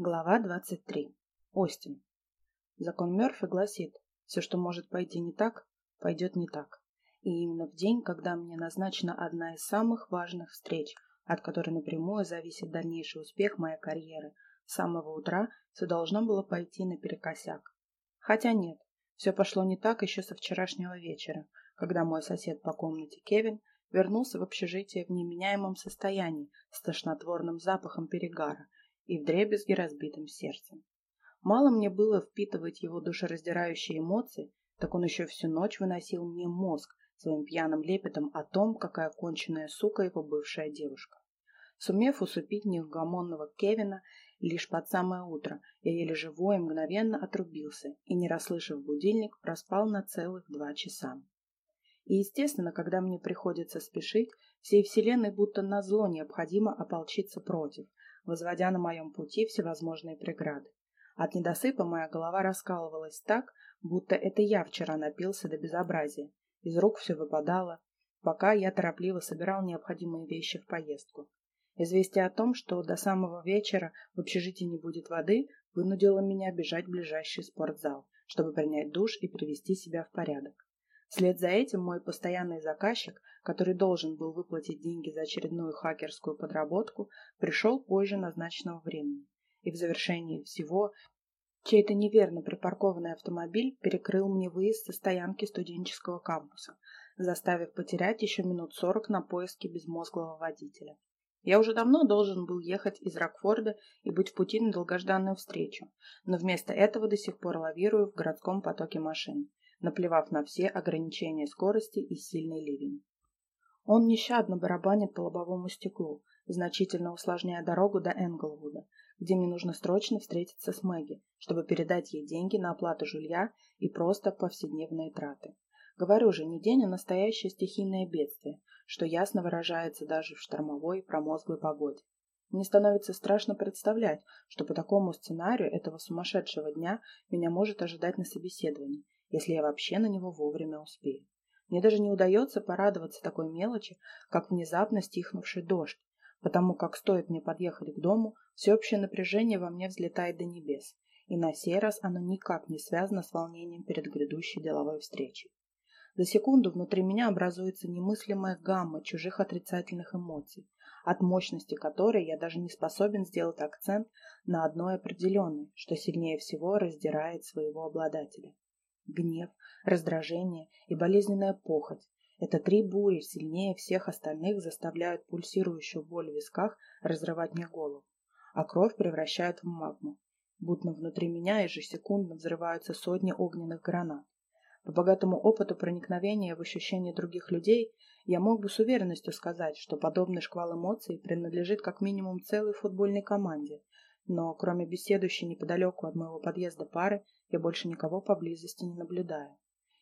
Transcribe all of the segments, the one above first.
Глава 23. Остин. Закон Мёрфи гласит, все, что может пойти не так, пойдет не так. И именно в день, когда мне назначена одна из самых важных встреч, от которой напрямую зависит дальнейший успех моей карьеры, с самого утра все должно было пойти наперекосяк. Хотя нет, все пошло не так еще со вчерашнего вечера, когда мой сосед по комнате Кевин вернулся в общежитие в неменяемом состоянии с тошнотворным запахом перегара и вдребезги разбитым сердцем. Мало мне было впитывать его душераздирающие эмоции, так он еще всю ночь выносил мне мозг своим пьяным лепетом о том, какая конченная сука его бывшая девушка. Сумев усыпить неугомонного Кевина лишь под самое утро, я еле живой и мгновенно отрубился и, не расслышав будильник, проспал на целых два часа. И, естественно, когда мне приходится спешить, всей вселенной будто назло необходимо ополчиться против, возводя на моем пути всевозможные преграды. От недосыпа моя голова раскалывалась так, будто это я вчера напился до безобразия. Из рук все выпадало, пока я торопливо собирал необходимые вещи в поездку. Известие о том, что до самого вечера в общежитии не будет воды, вынудило меня бежать в ближайший спортзал, чтобы принять душ и привести себя в порядок. Вслед за этим мой постоянный заказчик, который должен был выплатить деньги за очередную хакерскую подработку, пришел позже назначенного времени. И в завершении всего чей-то неверно припаркованный автомобиль перекрыл мне выезд со стоянки студенческого кампуса, заставив потерять еще минут сорок на поиски безмозглого водителя. Я уже давно должен был ехать из Рокфорда и быть в пути на долгожданную встречу, но вместо этого до сих пор лавирую в городском потоке машин наплевав на все ограничения скорости и сильный ливень. Он нещадно барабанит по лобовому стеклу, значительно усложняя дорогу до Энглвуда, где мне нужно срочно встретиться с Мэгги, чтобы передать ей деньги на оплату жилья и просто повседневные траты. Говорю же, не день, а настоящее стихийное бедствие, что ясно выражается даже в штормовой промозглой погоде. Мне становится страшно представлять, что по такому сценарию этого сумасшедшего дня меня может ожидать на собеседовании, если я вообще на него вовремя успею. Мне даже не удается порадоваться такой мелочи, как внезапно стихнувший дождь, потому как стоит мне подъехать к дому, всеобщее напряжение во мне взлетает до небес, и на сей раз оно никак не связано с волнением перед грядущей деловой встречей. За секунду внутри меня образуется немыслимая гамма чужих отрицательных эмоций, от мощности которой я даже не способен сделать акцент на одной определенной, что сильнее всего раздирает своего обладателя гнев, раздражение и болезненная похоть. Это три бури сильнее всех остальных заставляют пульсирующую боль в висках разрывать мне голову, а кровь превращают в магму. Будто внутри меня ежесекундно взрываются сотни огненных гранат. По богатому опыту проникновения в ощущения других людей я мог бы с уверенностью сказать, что подобный шквал эмоций принадлежит как минимум целой футбольной команде, но кроме беседующей неподалеку от моего подъезда пары, я больше никого поблизости не наблюдаю.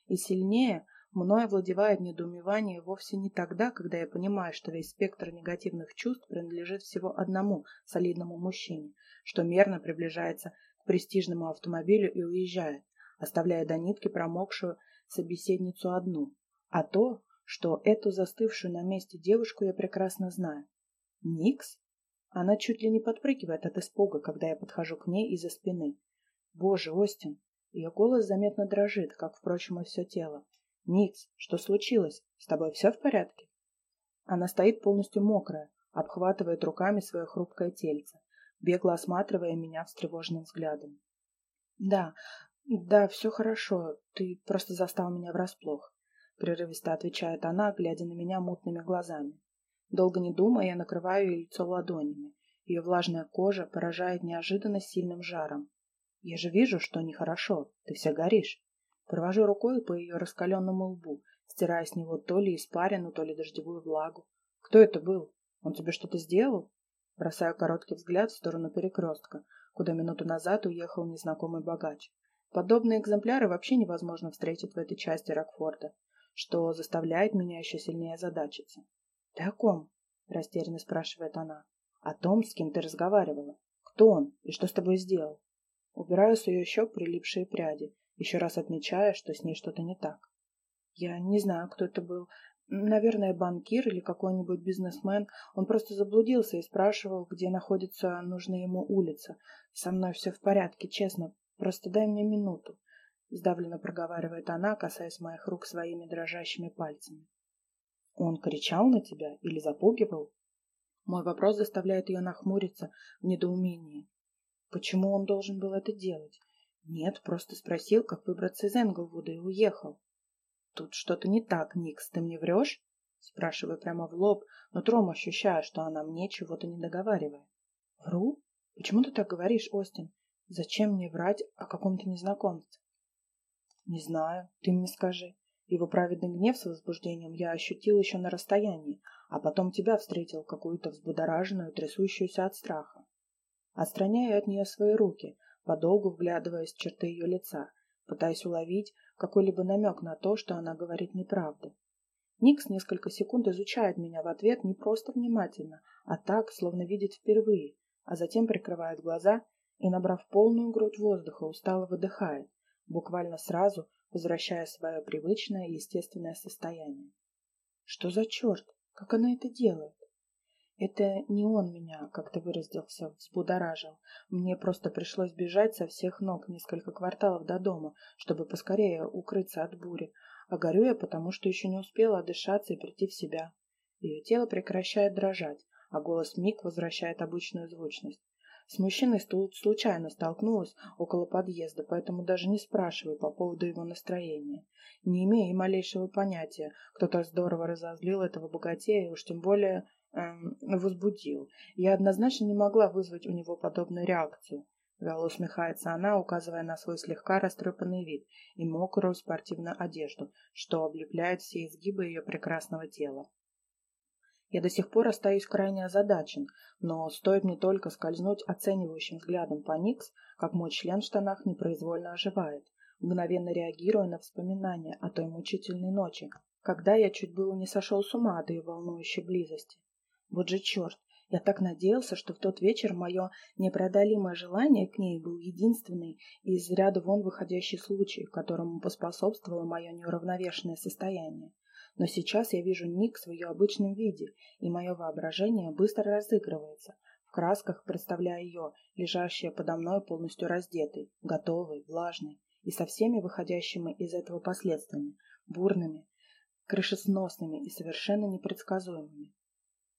И сильнее мной овладевает недоумевание вовсе не тогда, когда я понимаю, что весь спектр негативных чувств принадлежит всего одному солидному мужчине, что мерно приближается к престижному автомобилю и уезжает, оставляя до нитки промокшую собеседницу одну, а то, что эту застывшую на месте девушку я прекрасно знаю. Никс? Она чуть ли не подпрыгивает от испуга, когда я подхожу к ней из-за спины. Боже, Остин! Ее голос заметно дрожит, как, впрочем, и все тело. Никс, что случилось? С тобой все в порядке? Она стоит полностью мокрая, обхватывает руками свое хрупкое тельце, бегло осматривая меня встревоженным взглядом. Да, да, все хорошо, ты просто застал меня врасплох, прерывисто отвечает она, глядя на меня мутными глазами. Долго не думая, я накрываю ее лицо ладонями. Ее влажная кожа поражает неожиданно сильным жаром. Я же вижу, что нехорошо, ты вся горишь. Провожу рукой по ее раскаленному лбу, стирая с него то ли испарину, то ли дождевую влагу. Кто это был? Он тебе что-то сделал? Бросаю короткий взгляд в сторону перекрестка, куда минуту назад уехал незнакомый богач. Подобные экземпляры вообще невозможно встретить в этой части Рокфорда, что заставляет меня еще сильнее озадачиться. «Ты о ком?» – растерянно спрашивает она. «О том, с кем ты разговаривала. Кто он и что с тобой сделал?» Убираю с ее щек прилипшие пряди, еще раз отмечая, что с ней что-то не так. «Я не знаю, кто это был. Наверное, банкир или какой-нибудь бизнесмен. Он просто заблудился и спрашивал, где находится нужная ему улица. Со мной все в порядке, честно. Просто дай мне минуту. Сдавленно проговаривает она, касаясь моих рук своими дрожащими пальцами. Он кричал на тебя или запугивал? Мой вопрос заставляет ее нахмуриться в недоумении. Почему он должен был это делать? Нет, просто спросил, как выбраться из Энглвуда и уехал. Тут что-то не так, Никс, ты мне врешь? Спрашиваю прямо в лоб, но тром ощущаю, что она мне чего-то не договаривает. Вру? Почему ты так говоришь, Остин? Зачем мне врать о каком-то незнакомце? Не знаю, ты мне скажи. Его праведный гнев с возбуждением я ощутил еще на расстоянии, а потом тебя встретил, какую-то взбудораженную, трясущуюся от страха. Отстраняю от нее свои руки, подолгу вглядываясь в черты ее лица, пытаясь уловить какой-либо намек на то, что она говорит неправду. Никс несколько секунд изучает меня в ответ не просто внимательно, а так, словно видит впервые, а затем прикрывает глаза и, набрав полную грудь воздуха, устало выдыхает, буквально сразу возвращая свое привычное и естественное состояние. Что за черт? Как она это делает? Это не он меня, как то выразился, взбудоражил. Мне просто пришлось бежать со всех ног несколько кварталов до дома, чтобы поскорее укрыться от бури. А горю я потому, что еще не успела отдышаться и прийти в себя. Ее тело прекращает дрожать, а голос миг возвращает обычную звучность. С мужчиной случайно столкнулась около подъезда, поэтому даже не спрашиваю по поводу его настроения. Не имея и малейшего понятия, кто то здорово разозлил этого богатея, уж тем более эм, возбудил. Я однозначно не могла вызвать у него подобную реакцию. Вяло усмехается она, указывая на свой слегка растрепанный вид и мокрую спортивную одежду, что облепляет все изгибы ее прекрасного тела. Я до сих пор остаюсь крайне озадачен, но стоит мне только скользнуть оценивающим взглядом по Никс, как мой член в штанах непроизвольно оживает, мгновенно реагируя на воспоминания о той мучительной ночи, когда я чуть было не сошел с ума от ее волнующей близости. Вот же черт, я так надеялся, что в тот вечер мое непреодолимое желание к ней был единственный из ряда вон выходящий случай, которому поспособствовало мое неуравновешенное состояние. Но сейчас я вижу Ник в ее обычном виде, и мое воображение быстро разыгрывается, в красках представляя ее, лежащая подо мной полностью раздетой, готовой, влажной, и со всеми выходящими из этого последствиями, бурными, крышесносными и совершенно непредсказуемыми.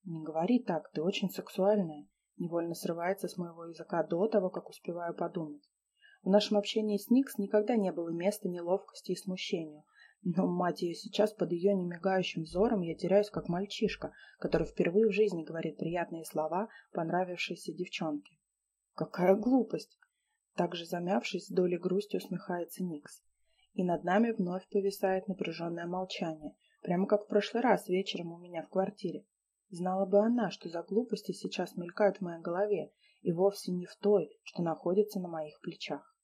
Не говори так, ты очень сексуальная. Невольно срывается с моего языка до того, как успеваю подумать. В нашем общении с Никс никогда не было места неловкости и смущению. Но, мать ее, сейчас под ее немигающим взором я теряюсь, как мальчишка, который впервые в жизни говорит приятные слова понравившейся девчонке. Какая глупость! Также замявшись, долей грусти усмехается Никс. И над нами вновь повисает напряженное молчание, прямо как в прошлый раз вечером у меня в квартире. Знала бы она, что за глупости сейчас мелькают в моей голове, и вовсе не в той, что находится на моих плечах.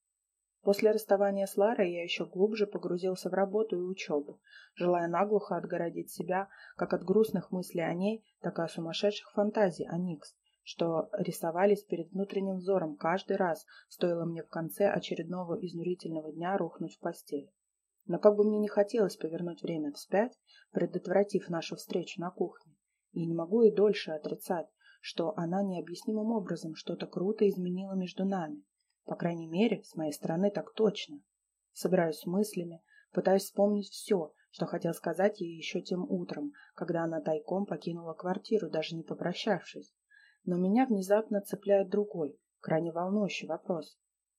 После расставания с Ларой я еще глубже погрузился в работу и учебу, желая наглухо отгородить себя как от грустных мыслей о ней, так и от сумасшедших фантазий о Никс, что рисовались перед внутренним взором каждый раз, стоило мне в конце очередного изнурительного дня рухнуть в постель. Но как бы мне не хотелось повернуть время вспять, предотвратив нашу встречу на кухне, я не могу и дольше отрицать, что она необъяснимым образом что-то круто изменила между нами. По крайней мере, с моей стороны так точно. Собираюсь с мыслями, пытаюсь вспомнить все, что хотел сказать ей еще тем утром, когда она тайком покинула квартиру, даже не попрощавшись. Но меня внезапно цепляет другой, крайне волнующий вопрос.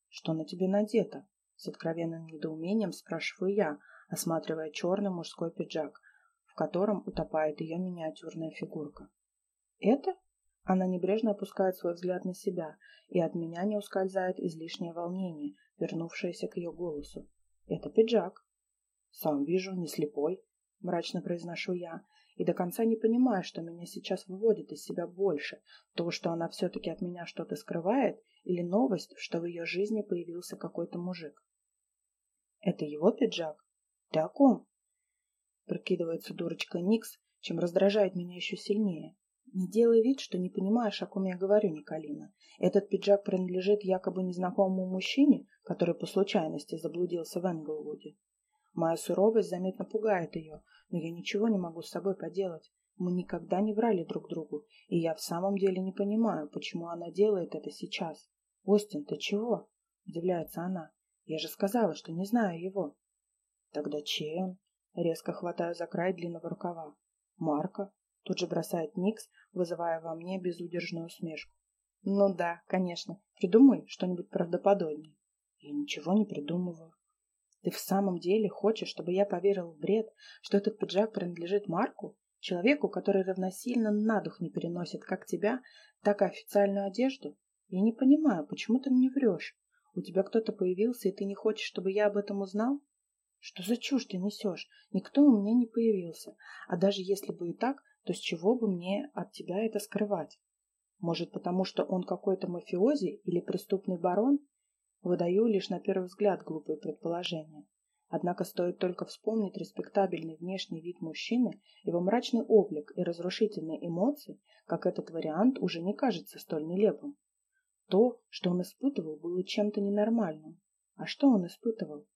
«Что на тебе надето?» С откровенным недоумением спрашиваю я, осматривая черный мужской пиджак, в котором утопает ее миниатюрная фигурка. «Это?» Она небрежно опускает свой взгляд на себя, и от меня не ускользает излишнее волнение, вернувшееся к ее голосу. «Это пиджак». «Сам вижу, не слепой», — мрачно произношу я, и до конца не понимаю, что меня сейчас выводит из себя больше, то, что она все-таки от меня что-то скрывает, или новость, что в ее жизни появился какой-то мужик. «Это его пиджак? Ты о ком?» Прикидывается дурочка Никс, чем раздражает меня еще сильнее. Не делай вид, что не понимаешь, о ком я говорю, Николина. Этот пиджак принадлежит якобы незнакомому мужчине, который по случайности заблудился в Энглвуде. Моя суровость заметно пугает ее, но я ничего не могу с собой поделать. Мы никогда не врали друг другу, и я в самом деле не понимаю, почему она делает это сейчас. «Остин, ты чего?» – удивляется она. «Я же сказала, что не знаю его». «Тогда чей он?» Резко хватаю за край длинного рукава. «Марка?» – тут же бросает Никс, вызывая во мне безудержную усмешку. «Ну да, конечно. Придумай что-нибудь правдоподобнее». «Я ничего не придумываю». «Ты в самом деле хочешь, чтобы я поверил в бред, что этот пиджак принадлежит Марку?» Человеку, который равносильно на дух не переносит как тебя, так и официальную одежду? Я не понимаю, почему ты мне врешь? У тебя кто-то появился, и ты не хочешь, чтобы я об этом узнал? Что за чушь ты несешь? Никто у меня не появился. А даже если бы и так, то с чего бы мне от тебя это скрывать? Может, потому что он какой-то мафиози или преступный барон? Выдаю лишь на первый взгляд глупые предположения. Однако стоит только вспомнить респектабельный внешний вид мужчины, его мрачный облик и разрушительные эмоции, как этот вариант уже не кажется столь нелепым. То, что он испытывал, было чем-то ненормальным. А что он испытывал?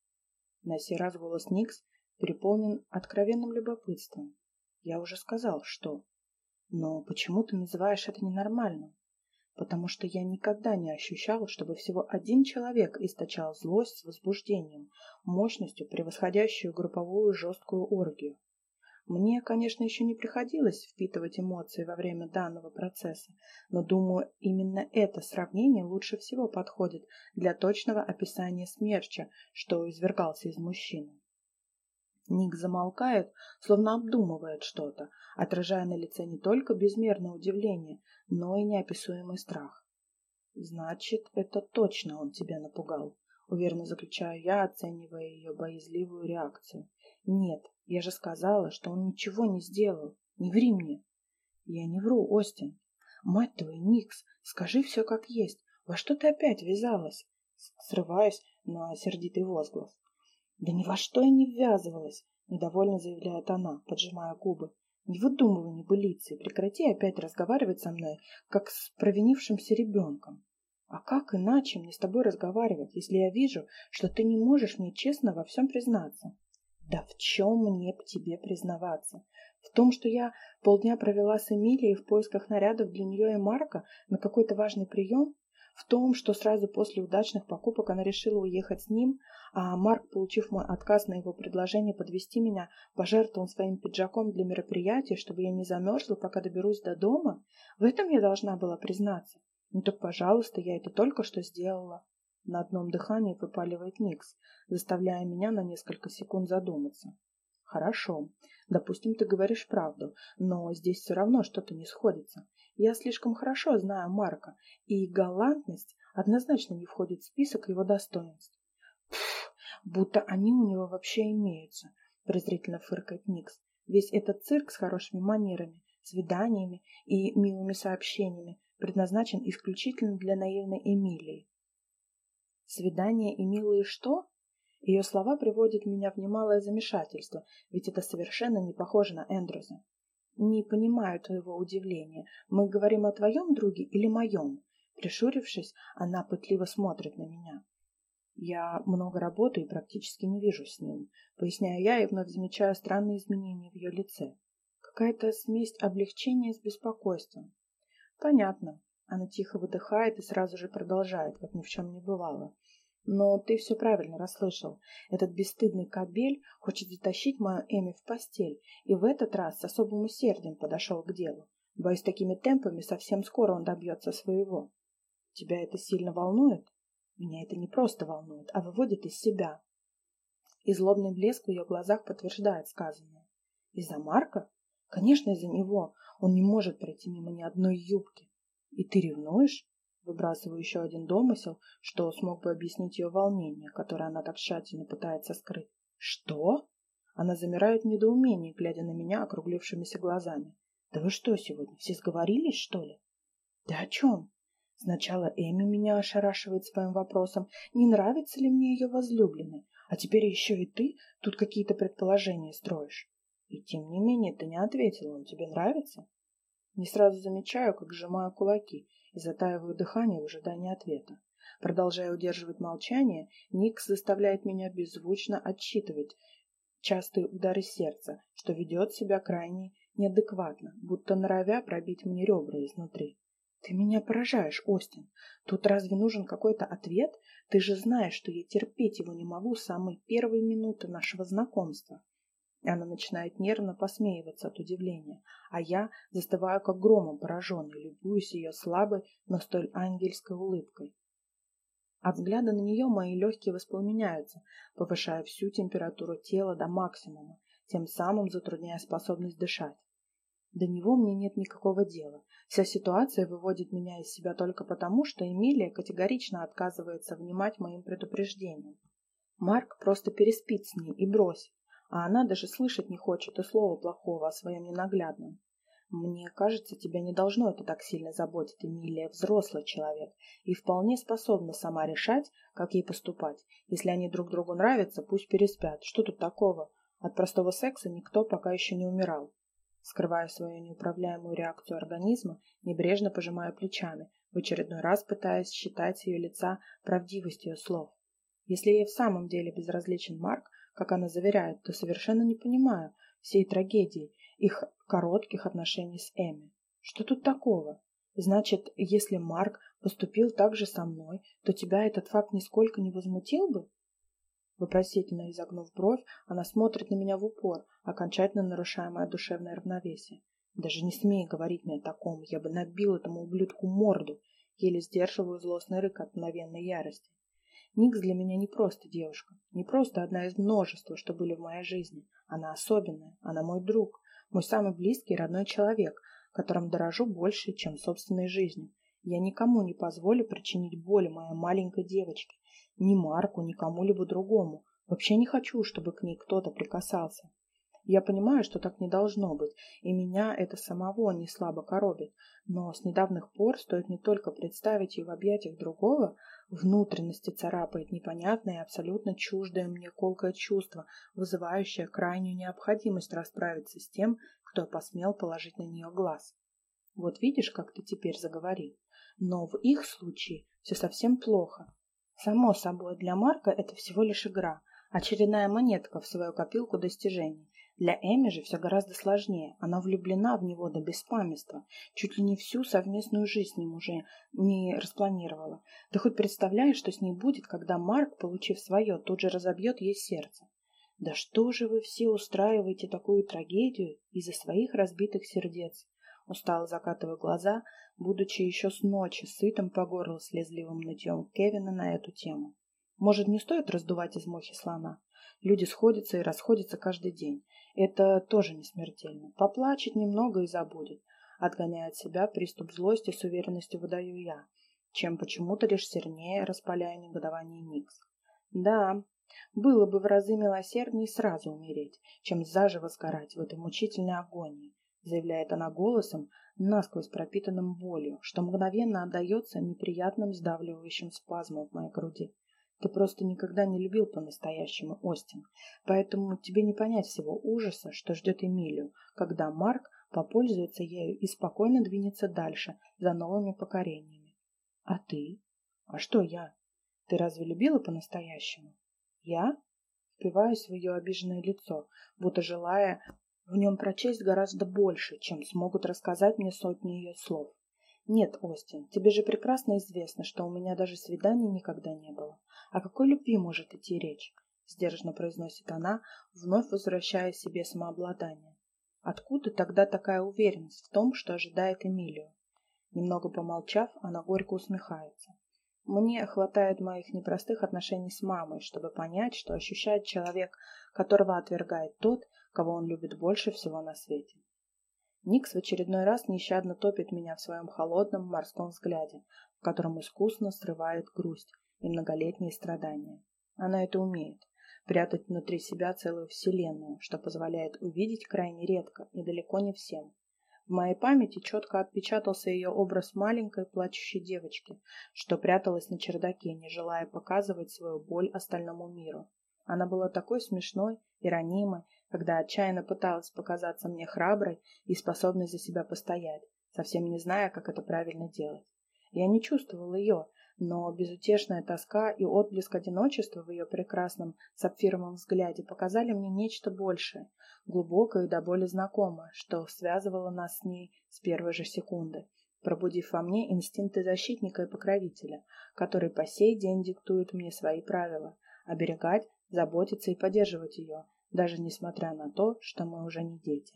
На сей раз голос Никс переполнен откровенным любопытством. Я уже сказал, что. Но почему ты называешь это ненормальным? потому что я никогда не ощущал, чтобы всего один человек источал злость с возбуждением, мощностью, превосходящую групповую жесткую оргию. Мне, конечно, еще не приходилось впитывать эмоции во время данного процесса, но, думаю, именно это сравнение лучше всего подходит для точного описания смерча, что извергался из мужчины. Ник замолкает, словно обдумывает что-то, отражая на лице не только безмерное удивление, но и неописуемый страх. «Значит, это точно он тебя напугал», — уверенно заключаю я, оценивая ее боязливую реакцию. «Нет, я же сказала, что он ничего не сделал. Не ври мне». «Я не вру, Остин. Мать твою, Никс, скажи все как есть. Во что ты опять ввязалась?» Срываюсь на сердитый возглас. «Да ни во что я не ввязывалась!» — недовольно заявляет она, поджимая губы. «Не выдумывай небылицы и прекрати опять разговаривать со мной, как с провинившимся ребенком. А как иначе мне с тобой разговаривать, если я вижу, что ты не можешь мне честно во всем признаться?» «Да в чем мне к тебе признаваться? В том, что я полдня провела с Эмилией в поисках нарядов для нее и Марка на какой-то важный прием? В том, что сразу после удачных покупок она решила уехать с ним, а Марк, получив мой отказ на его предложение подвести меня, пожертвовал своим пиджаком для мероприятия, чтобы я не замерзла, пока доберусь до дома, в этом я должна была признаться. Ну так, пожалуйста, я это только что сделала. На одном дыхании выпаливает Никс, заставляя меня на несколько секунд задуматься. Хорошо, допустим, ты говоришь правду, но здесь все равно что-то не сходится. Я слишком хорошо знаю Марка, и галантность однозначно не входит в список его достоинств. Будто они у него вообще имеются, презрительно фыркает Никс. Весь этот цирк с хорошими манерами, свиданиями и милыми сообщениями предназначен исключительно для наивной Эмилии. Свидания и милые что? Ее слова приводят меня в немалое замешательство, ведь это совершенно не похоже на Эндрюза. «Не понимаю твоего удивления. Мы говорим о твоем друге или моем?» Пришурившись, она пытливо смотрит на меня. «Я много работаю и практически не вижу с ним», поясняю я и вновь замечаю странные изменения в ее лице. Какая-то смесь облегчения с беспокойством. «Понятно». Она тихо выдыхает и сразу же продолжает, как ни в чем не бывало. Но ты все правильно расслышал. Этот бесстыдный кобель хочет затащить мою Эми в постель, и в этот раз с особым усердием подошел к делу. Боюсь, такими темпами совсем скоро он добьется своего. Тебя это сильно волнует? Меня это не просто волнует, а выводит из себя. И злобный блеск в ее глазах подтверждает сказанное. Из-за Марка? Конечно, из-за него. Он не может пройти мимо ни одной юбки. И ты ревнуешь? Выбрасываю еще один домысел, что смог бы объяснить ее волнение, которое она так тщательно пытается скрыть. «Что?» Она замирает в недоумении, глядя на меня округлившимися глазами. «Да вы что сегодня, все сговорились, что ли?» «Ты о чем?» Сначала Эми меня ошарашивает своим вопросом, не нравится ли мне ее возлюбленный, а теперь еще и ты тут какие-то предположения строишь. И тем не менее ты не ответила, он тебе нравится? Не сразу замечаю, как сжимаю кулаки и затаиваю дыхание в ожидании ответа. Продолжая удерживать молчание, Никс заставляет меня беззвучно отсчитывать частые удары сердца, что ведет себя крайне неадекватно, будто норовя пробить мне ребра изнутри. Ты меня поражаешь, Остин. Тут разве нужен какой-то ответ? Ты же знаешь, что я терпеть его не могу с самой первой минуты нашего знакомства. Она начинает нервно посмеиваться от удивления, а я застываю как громом пораженный, любуюсь ее слабой, но столь ангельской улыбкой. От взгляда на нее мои легкие воспламеняются, повышая всю температуру тела до максимума, тем самым затрудняя способность дышать. До него мне нет никакого дела. Вся ситуация выводит меня из себя только потому, что Эмилия категорично отказывается внимать моим предупреждениям. Марк просто переспит с ней и бросит, а она даже слышать не хочет и слова плохого о своем ненаглядном. Мне кажется, тебя не должно это так сильно заботить. Эмилия взрослый человек и вполне способна сама решать, как ей поступать. Если они друг другу нравятся, пусть переспят. Что тут такого? От простого секса никто пока еще не умирал. Скрывая свою неуправляемую реакцию организма, небрежно пожимая плечами, в очередной раз пытаясь считать ее лица правдивость ее слов. Если ей в самом деле безразличен Марк, как она заверяет, то совершенно не понимаю всей трагедии их коротких отношений с Эми. Что тут такого? Значит, если Марк поступил так же со мной, то тебя этот факт нисколько не возмутил бы? Вопросительно изогнув бровь, она смотрит на меня в упор, окончательно нарушая мое душевное равновесие. Даже не смей говорить мне о таком, я бы набил этому ублюдку морду, еле сдерживаю злостный рык от мгновенной ярости. Никс для меня не просто девушка, не просто одна из множества, что были в моей жизни. Она особенная, она мой друг, мой самый близкий и родной человек, которым дорожу больше, чем собственной жизнью. Я никому не позволю причинить боль моей маленькой девочке, ни Марку, ни кому-либо другому. Вообще не хочу, чтобы к ней кто-то прикасался. Я понимаю, что так не должно быть, и меня это самого не слабо коробит, но с недавних пор стоит не только представить ее в объятиях другого, Внутренности царапает непонятное и абсолютно чуждое мне колкое чувство, вызывающее крайнюю необходимость расправиться с тем, кто посмел положить на нее глаз. Вот видишь, как ты теперь заговорил. Но в их случае все совсем плохо. Само собой, для Марка это всего лишь игра, очередная монетка в свою копилку достижений. Для Эми же все гораздо сложнее. Она влюблена в него до беспамятства. Чуть ли не всю совместную жизнь с ним уже не распланировала. Ты хоть представляешь, что с ней будет, когда Марк, получив свое, тут же разобьет ей сердце? Да что же вы все устраиваете такую трагедию из-за своих разбитых сердец? Устало закатывая глаза, будучи еще с ночи сытым по горло слезливым нытьем Кевина на эту тему. Может, не стоит раздувать из мухи слона? Люди сходятся и расходятся каждый день. Это тоже не смертельно. Поплачет немного и забудет. Отгоняя от себя приступ злости с уверенностью выдаю я, чем почему-то лишь сильнее распаляя негодование Никс. Да, было бы в разы милосерднее сразу умереть, чем заживо сгорать в этой мучительной агонии, заявляет она голосом, насквозь пропитанным болью, что мгновенно отдается неприятным сдавливающим спазмом в моей груди. Ты просто никогда не любил по-настоящему Остин, поэтому тебе не понять всего ужаса, что ждет Эмилию, когда Марк попользуется ею и спокойно двинется дальше за новыми покорениями. А ты? А что я? Ты разве любила по-настоящему? Я? Впиваюсь в ее обиженное лицо, будто желая в нем прочесть гораздо больше, чем смогут рассказать мне сотни ее слов. Нет, Остин, тебе же прекрасно известно, что у меня даже свиданий никогда не было. О какой любви может идти речь? Сдержанно произносит она, вновь возвращая себе самообладание. Откуда тогда такая уверенность в том, что ожидает Эмилию? Немного помолчав, она горько усмехается. Мне хватает моих непростых отношений с мамой, чтобы понять, что ощущает человек, которого отвергает тот, кого он любит больше всего на свете. Никс в очередной раз нещадно топит меня в своем холодном морском взгляде, в котором искусно срывает грусть и многолетние страдания. Она это умеет прятать внутри себя целую вселенную, что позволяет увидеть крайне редко и далеко не всем. В моей памяти четко отпечатался ее образ маленькой плачущей девочки, что пряталась на чердаке, не желая показывать свою боль остальному миру. Она была такой смешной и ранимой, когда отчаянно пыталась показаться мне храброй и способной за себя постоять, совсем не зная, как это правильно делать. Я не чувствовал ее, но безутешная тоска и отблеск одиночества в ее прекрасном сапфировом взгляде показали мне нечто большее, глубокое и до боли знакомое, что связывало нас с ней с первой же секунды, пробудив во мне инстинкты защитника и покровителя, который по сей день диктует мне свои правила – оберегать, заботиться и поддерживать ее, даже несмотря на то, что мы уже не дети.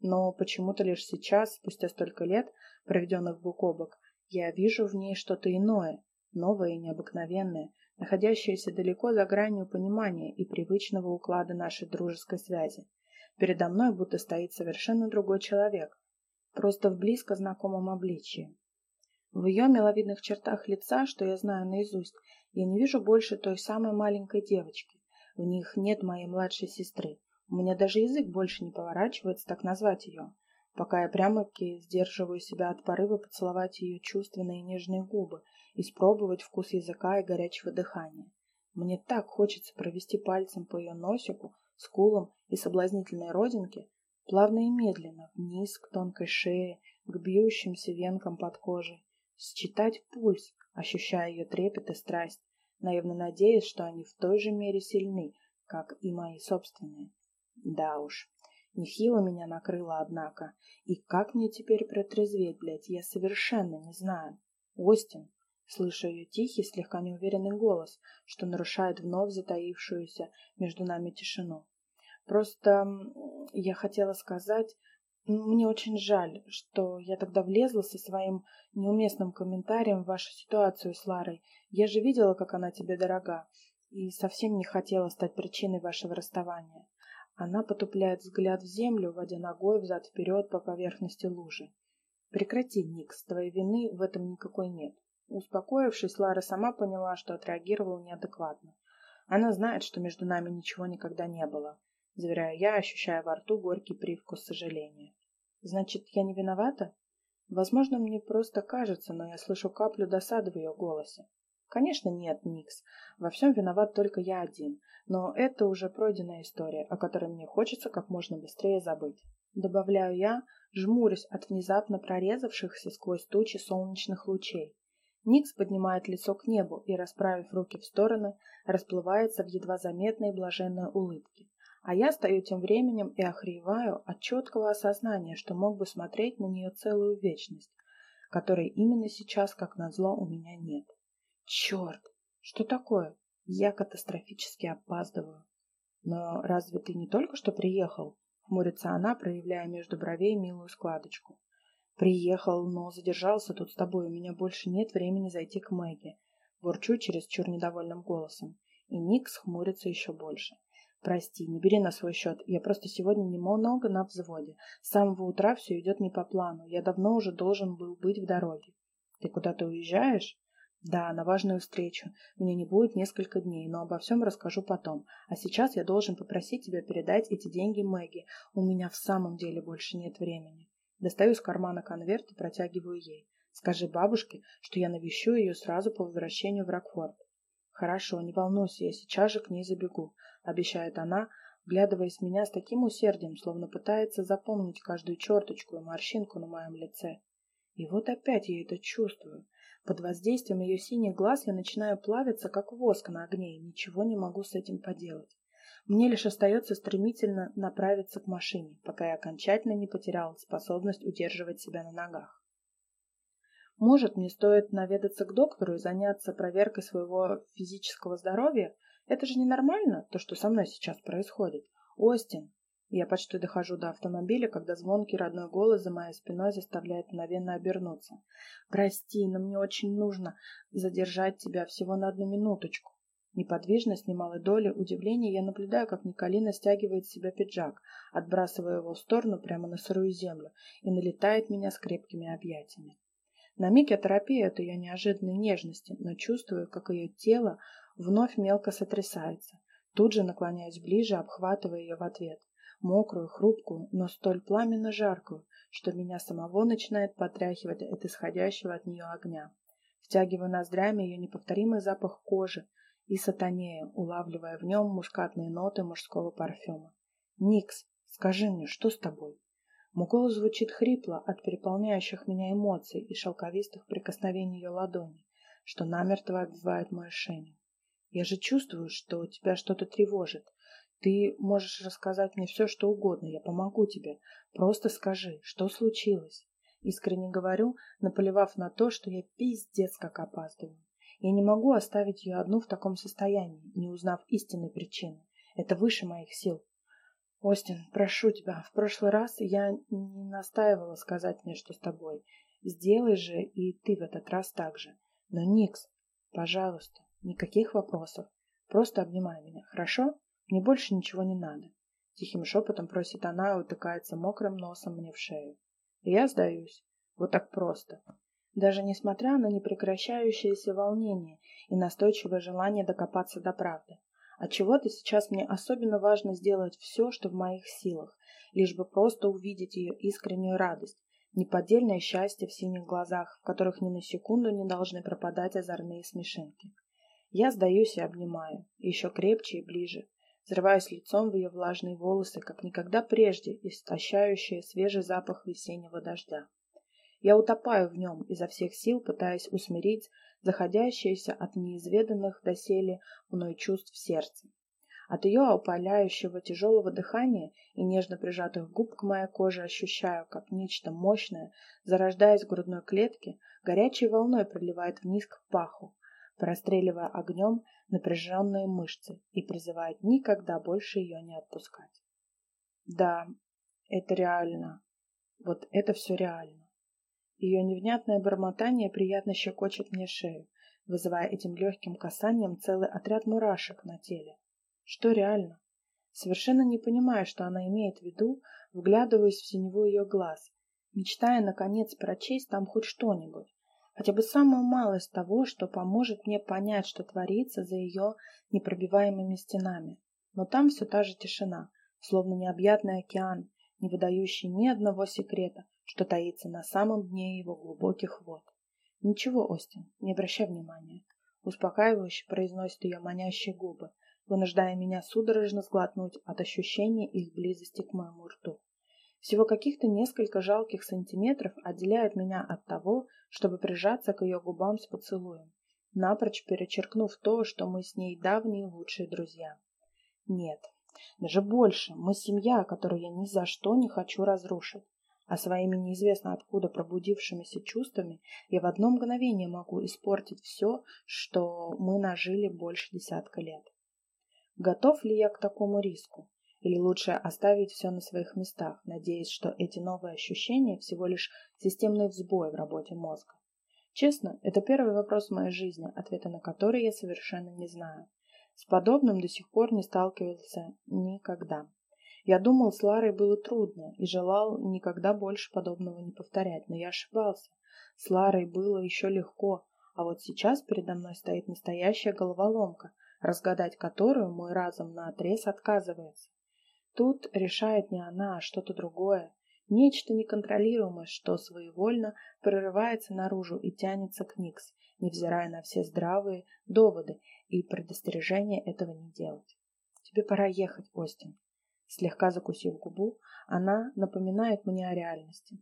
Но почему-то лишь сейчас, спустя столько лет, проведенных бок о бок, я вижу в ней что-то иное, новое и необыкновенное, находящееся далеко за гранью понимания и привычного уклада нашей дружеской связи. Передо мной будто стоит совершенно другой человек, просто в близко знакомом обличии. В ее миловидных чертах лица, что я знаю наизусть, я не вижу больше той самой маленькой девочки. В них нет моей младшей сестры. У меня даже язык больше не поворачивается так назвать ее, пока я прямо-таки сдерживаю себя от порыва поцеловать ее чувственные нежные губы испробовать вкус языка и горячего дыхания. Мне так хочется провести пальцем по ее носику, скулам и соблазнительной родинке, плавно и медленно, вниз к тонкой шее, к бьющимся венкам под кожей, считать пульс, ощущая ее трепет и страсть, наивно надеясь, что они в той же мере сильны, как и мои собственные. Да уж, нехило меня накрыло, однако, и как мне теперь протрезветь, блядь, я совершенно не знаю. Остин, Слышу ее тихий, слегка неуверенный голос, что нарушает вновь затаившуюся между нами тишину. Просто я хотела сказать, мне очень жаль, что я тогда влезла со своим неуместным комментарием в вашу ситуацию с Ларой. Я же видела, как она тебе дорога, и совсем не хотела стать причиной вашего расставания. Она потупляет взгляд в землю, водя ногой взад-вперед по поверхности лужи. Прекрати, Никс, твоей вины в этом никакой нет. Успокоившись, Лара сама поняла, что отреагировала неадекватно. Она знает, что между нами ничего никогда не было, заверяю я, ощущая во рту горький привкус сожаления. Значит, я не виновата? Возможно, мне просто кажется, но я слышу каплю досады в ее голосе. Конечно, нет, Никс. Во всем виноват только я один. Но это уже пройденная история, о которой мне хочется как можно быстрее забыть. Добавляю я, жмурясь от внезапно прорезавшихся сквозь тучи солнечных лучей. Никс поднимает лицо к небу и, расправив руки в стороны, расплывается в едва заметной блаженной улыбке. А я стою тем временем и охреваю от четкого осознания, что мог бы смотреть на нее целую вечность, которой именно сейчас, как назло, у меня нет. Черт! Что такое? Я катастрофически опаздываю. Но разве ты не только что приехал? Хмурится она, проявляя между бровей милую складочку. Приехал, но задержался тут с тобой. У меня больше нет времени зайти к Мэгги. Ворчу чересчур недовольным голосом. И Ник хмурится еще больше. Прости, не бери на свой счет. Я просто сегодня немного на взводе. С самого утра все идет не по плану. Я давно уже должен был быть в дороге. Ты куда-то уезжаешь? Да, на важную встречу. Мне не будет несколько дней, но обо всем расскажу потом. А сейчас я должен попросить тебя передать эти деньги Мэгги. У меня в самом деле больше нет времени. Достаю из кармана конверт и протягиваю ей. Скажи бабушке, что я навещу ее сразу по возвращению в Рокфорд. Хорошо, не волнуйся, я сейчас же к ней забегу, обещает она, вглядываясь в меня с таким усердием, словно пытается запомнить каждую черточку и морщинку на моем лице. И вот опять я это чувствую. Под воздействием ее синих глаз я начинаю плавиться, как воск на огне, и ничего не могу с этим поделать. Мне лишь остается стремительно направиться к машине, пока я окончательно не потерял способность удерживать себя на ногах. Может, мне стоит наведаться к доктору и заняться проверкой своего физического здоровья? Это же ненормально, то, что со мной сейчас происходит. Остин. Я почти дохожу до автомобиля, когда звонкий родной голос за моей спиной заставляет мгновенно обернуться. «Прости, но мне очень нужно задержать тебя всего на одну минуточку». Неподвижно, с немалой долей удивления, я наблюдаю, как Николина стягивает с себя пиджак, отбрасывая его в сторону прямо на сырую землю, и налетает меня с крепкими объятиями. На миг я торопею от ее неожиданной нежности, но чувствую, как ее тело вновь мелко сотрясается. Тут же наклоняюсь ближе, обхватывая ее в ответ. Мокрую, хрупкую, но столь пламенно жаркую, что меня самого начинает потряхивать от исходящего от нее огня. Втягиваю ноздрями ее неповторимый запах кожи, и сатанея, улавливая в нем мускатные ноты мужского парфюма. «Никс, скажи мне, что с тобой?» Мой голос звучит хрипло от переполняющих меня эмоций и шелковистых прикосновений ее ладони. что намертво обвивает мою шею. Я же чувствую, что тебя что-то тревожит. Ты можешь рассказать мне все, что угодно, я помогу тебе. Просто скажи, что случилось? Искренне говорю, наплевав на то, что я пиздец как опаздываю. Я не могу оставить ее одну в таком состоянии, не узнав истинной причины. Это выше моих сил. Остин, прошу тебя, в прошлый раз я не настаивала сказать мне, что с тобой. Сделай же и ты в этот раз так же. Но, Никс, пожалуйста, никаких вопросов. Просто обнимай меня, хорошо? Мне больше ничего не надо. Тихим шепотом просит она и утыкается мокрым носом мне в шею. И я сдаюсь. Вот так просто. Даже несмотря на непрекращающееся волнение и настойчивое желание докопаться до правды. Отчего-то сейчас мне особенно важно сделать все, что в моих силах, лишь бы просто увидеть ее искреннюю радость, неподдельное счастье в синих глазах, в которых ни на секунду не должны пропадать озорные смешинки. Я сдаюсь и обнимаю, еще крепче и ближе, взрываясь лицом в ее влажные волосы, как никогда прежде, истощающие свежий запах весеннего дождя. Я утопаю в нем, изо всех сил пытаясь усмирить заходящееся от неизведанных доселе мной чувств сердца. От ее опаляющего тяжелого дыхания и нежно прижатых губ к моей коже ощущаю, как нечто мощное, зарождаясь в грудной клетке, горячей волной проливает вниз к паху, простреливая огнем напряженные мышцы и призывает никогда больше ее не отпускать. Да, это реально. Вот это все реально. Ее невнятное бормотание приятно щекочет мне шею, вызывая этим легким касанием целый отряд мурашек на теле. Что реально? Совершенно не понимая, что она имеет в виду, вглядываясь в синеву ее глаз, мечтая, наконец, прочесть там хоть что-нибудь, хотя бы самую малость того, что поможет мне понять, что творится за ее непробиваемыми стенами. Но там все та же тишина, словно необъятный океан, не выдающий ни одного секрета, что таится на самом дне его глубоких вод. Ничего, Остин, не обращай внимания. Успокаивающе произносит ее манящие губы, вынуждая меня судорожно сглотнуть от ощущения их близости к моему рту. Всего каких-то несколько жалких сантиметров отделяют меня от того, чтобы прижаться к ее губам с поцелуем, напрочь перечеркнув то, что мы с ней давние лучшие друзья. Нет, даже больше, мы семья, которую я ни за что не хочу разрушить а своими неизвестно откуда пробудившимися чувствами я в одно мгновение могу испортить все, что мы нажили больше десятка лет. Готов ли я к такому риску? Или лучше оставить все на своих местах, надеясь, что эти новые ощущения всего лишь системный взбой в работе мозга? Честно, это первый вопрос в моей жизни, ответа на который я совершенно не знаю. С подобным до сих пор не сталкивался никогда. Я думал, с Ларой было трудно и желал никогда больше подобного не повторять, но я ошибался. С Ларой было еще легко, а вот сейчас передо мной стоит настоящая головоломка, разгадать которую мой разум наотрез отказывается. Тут решает не она, а что-то другое, нечто неконтролируемое, что своевольно прорывается наружу и тянется к Никс, невзирая на все здравые доводы и предостережения этого не делать. Тебе пора ехать, Остин. Слегка закусив губу, она напоминает мне о реальности.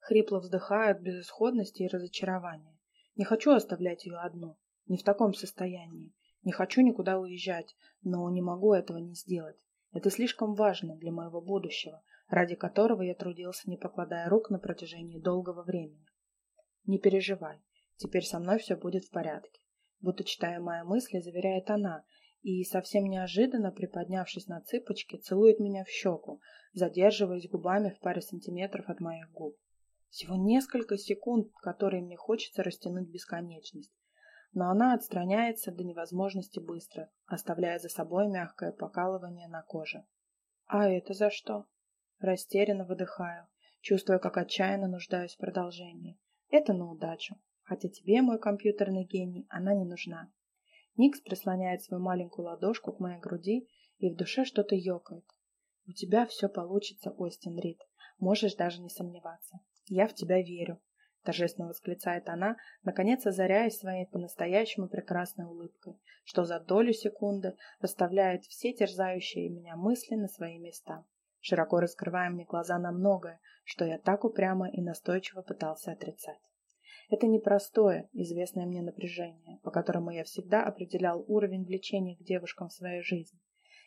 Хрипло вздыхаю от безысходности и разочарования. Не хочу оставлять ее одну, не в таком состоянии. Не хочу никуда уезжать, но не могу этого не сделать. Это слишком важно для моего будущего, ради которого я трудился, не покладая рук на протяжении долгого времени. Не переживай, теперь со мной все будет в порядке. Будто читая мои мысли, заверяет она, и, совсем неожиданно, приподнявшись на цыпочки, целует меня в щеку, задерживаясь губами в паре сантиметров от моих губ. Всего несколько секунд, которые мне хочется растянуть бесконечность. Но она отстраняется до невозможности быстро, оставляя за собой мягкое покалывание на коже. «А это за что?» Растерянно выдыхаю, чувствуя, как отчаянно нуждаюсь в продолжении. «Это на удачу. Хотя тебе, мой компьютерный гений, она не нужна. Никс прислоняет свою маленькую ладошку к моей груди, и в душе что-то ёкает. «У тебя все получится, Остин Рид. Можешь даже не сомневаться. Я в тебя верю», — торжественно восклицает она, наконец озаряясь своей по-настоящему прекрасной улыбкой, что за долю секунды расставляет все терзающие меня мысли на свои места, широко раскрывая мне глаза на многое, что я так упрямо и настойчиво пытался отрицать. Это непростое, известное мне напряжение, по которому я всегда определял уровень влечения к девушкам в своей жизни.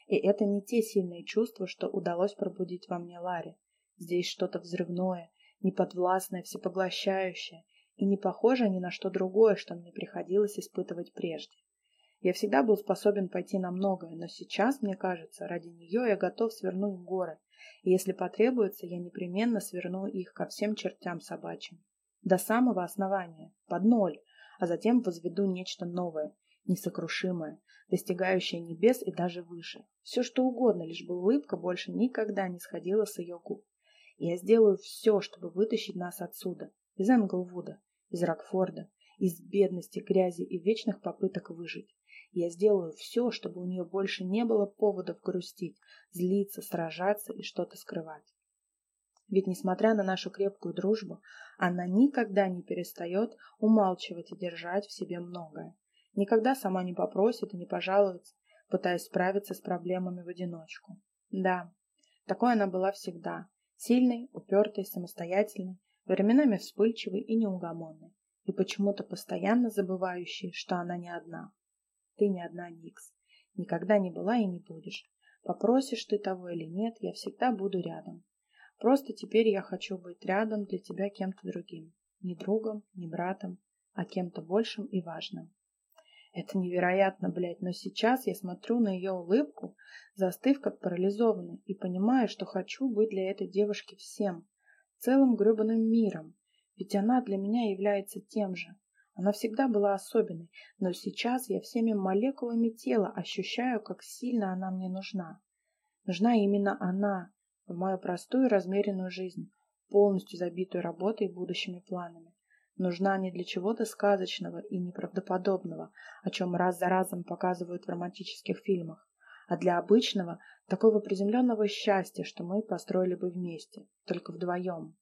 И это не те сильные чувства, что удалось пробудить во мне Ларе. Здесь что-то взрывное, неподвластное, всепоглощающее и не похожее ни на что другое, что мне приходилось испытывать прежде. Я всегда был способен пойти на многое, но сейчас, мне кажется, ради нее я готов свернуть горы, и если потребуется, я непременно сверну их ко всем чертям собачьим до самого основания, под ноль, а затем возведу нечто новое, несокрушимое, достигающее небес и даже выше. Все что угодно, лишь бы улыбка больше никогда не сходила с ее губ. Я сделаю все, чтобы вытащить нас отсюда, из Энглвуда, из Рокфорда, из бедности, грязи и вечных попыток выжить. Я сделаю все, чтобы у нее больше не было поводов грустить, злиться, сражаться и что-то скрывать. Ведь, несмотря на нашу крепкую дружбу, она никогда не перестает умалчивать и держать в себе многое. Никогда сама не попросит и не пожалуется, пытаясь справиться с проблемами в одиночку. Да, такой она была всегда. Сильной, упертой, самостоятельной, временами вспыльчивой и неугомонной. И почему-то постоянно забывающей, что она не одна. Ты не одна, Никс. Никогда не была и не будешь. Попросишь ты того или нет, я всегда буду рядом. Просто теперь я хочу быть рядом для тебя кем-то другим. Не другом, не братом, а кем-то большим и важным. Это невероятно, блядь, но сейчас я смотрю на ее улыбку, застыв как парализованный, и понимаю, что хочу быть для этой девушки всем, целым гребаным миром, ведь она для меня является тем же. Она всегда была особенной, но сейчас я всеми молекулами тела ощущаю, как сильно она мне нужна. Нужна именно она, в мою простую размеренную жизнь, полностью забитую работой и будущими планами. Нужна не для чего-то сказочного и неправдоподобного, о чем раз за разом показывают в романтических фильмах, а для обычного, такого приземленного счастья, что мы построили бы вместе, только вдвоем.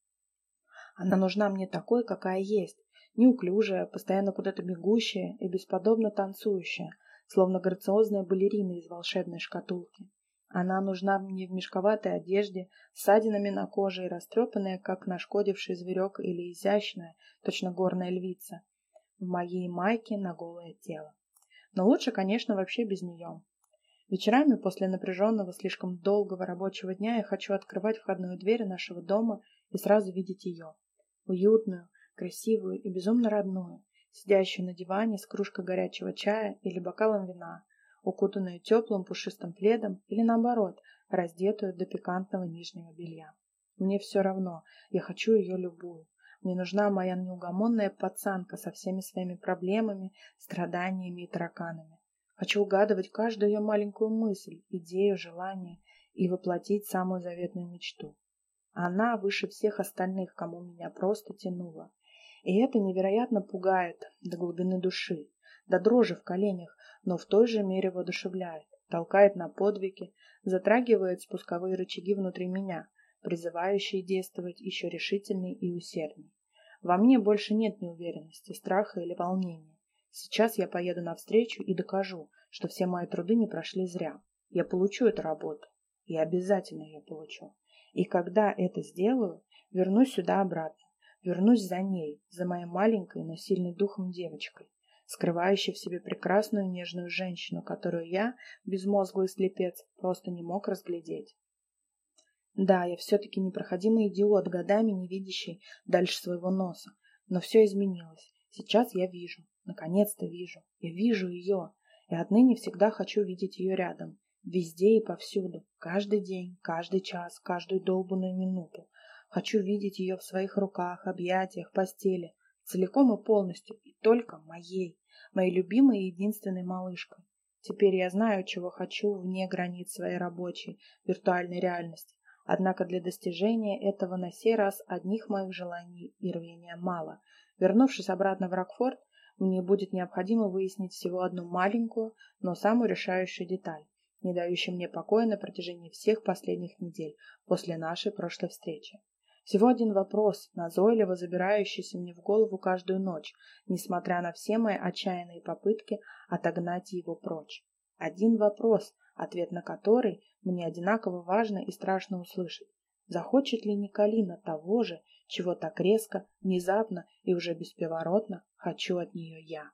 Она нужна мне такой, какая есть, неуклюжая, постоянно куда-то бегущая и бесподобно танцующая, словно грациозная балерина из волшебной шкатулки. Она нужна мне в мешковатой одежде, с ссадинами на коже и растрепанная, как нашкодивший зверек или изящная, точно горная львица, в моей майке на голое тело. Но лучше, конечно, вообще без нее. Вечерами после напряженного, слишком долгого рабочего дня я хочу открывать входную дверь нашего дома и сразу видеть ее. Уютную, красивую и безумно родную, сидящую на диване с кружкой горячего чая или бокалом вина, укутанную теплым пушистым пледом или, наоборот, раздетую до пикантного нижнего белья. Мне все равно, я хочу ее любую. Мне нужна моя неугомонная пацанка со всеми своими проблемами, страданиями и тараканами. Хочу угадывать каждую ее маленькую мысль, идею, желание и воплотить самую заветную мечту. Она выше всех остальных, кому меня просто тянуло. И это невероятно пугает до глубины души, до дрожи в коленях, но в той же мере воодушевляет, толкает на подвиги, затрагивает спусковые рычаги внутри меня, призывающие действовать еще решительней и усердней. Во мне больше нет неуверенности, страха или волнения. Сейчас я поеду навстречу и докажу, что все мои труды не прошли зря. Я получу эту работу. Я обязательно ее получу. И когда это сделаю, вернусь сюда обратно. Вернусь за ней, за моей маленькой, но сильной духом девочкой скрывающий в себе прекрасную нежную женщину, которую я, безмозглый слепец, просто не мог разглядеть. Да, я все-таки непроходимый идиот, годами не видящий дальше своего носа. Но все изменилось. Сейчас я вижу. Наконец-то вижу. Я вижу ее. И отныне всегда хочу видеть ее рядом. Везде и повсюду. Каждый день, каждый час, каждую долбанную минуту. Хочу видеть ее в своих руках, объятиях, постели. Целиком и полностью. И только моей моей любимой и единственной малышкой. Теперь я знаю, чего хочу вне границ своей рабочей, виртуальной реальности. Однако для достижения этого на сей раз одних моих желаний и рвения мало. Вернувшись обратно в Рокфорд, мне будет необходимо выяснить всего одну маленькую, но самую решающую деталь, не дающую мне покоя на протяжении всех последних недель после нашей прошлой встречи. Всего один вопрос, назойливо забирающийся мне в голову каждую ночь, несмотря на все мои отчаянные попытки отогнать его прочь. Один вопрос, ответ на который мне одинаково важно и страшно услышать. захочет ли Николина того же, чего так резко, внезапно и уже бесповоротно хочу от нее я.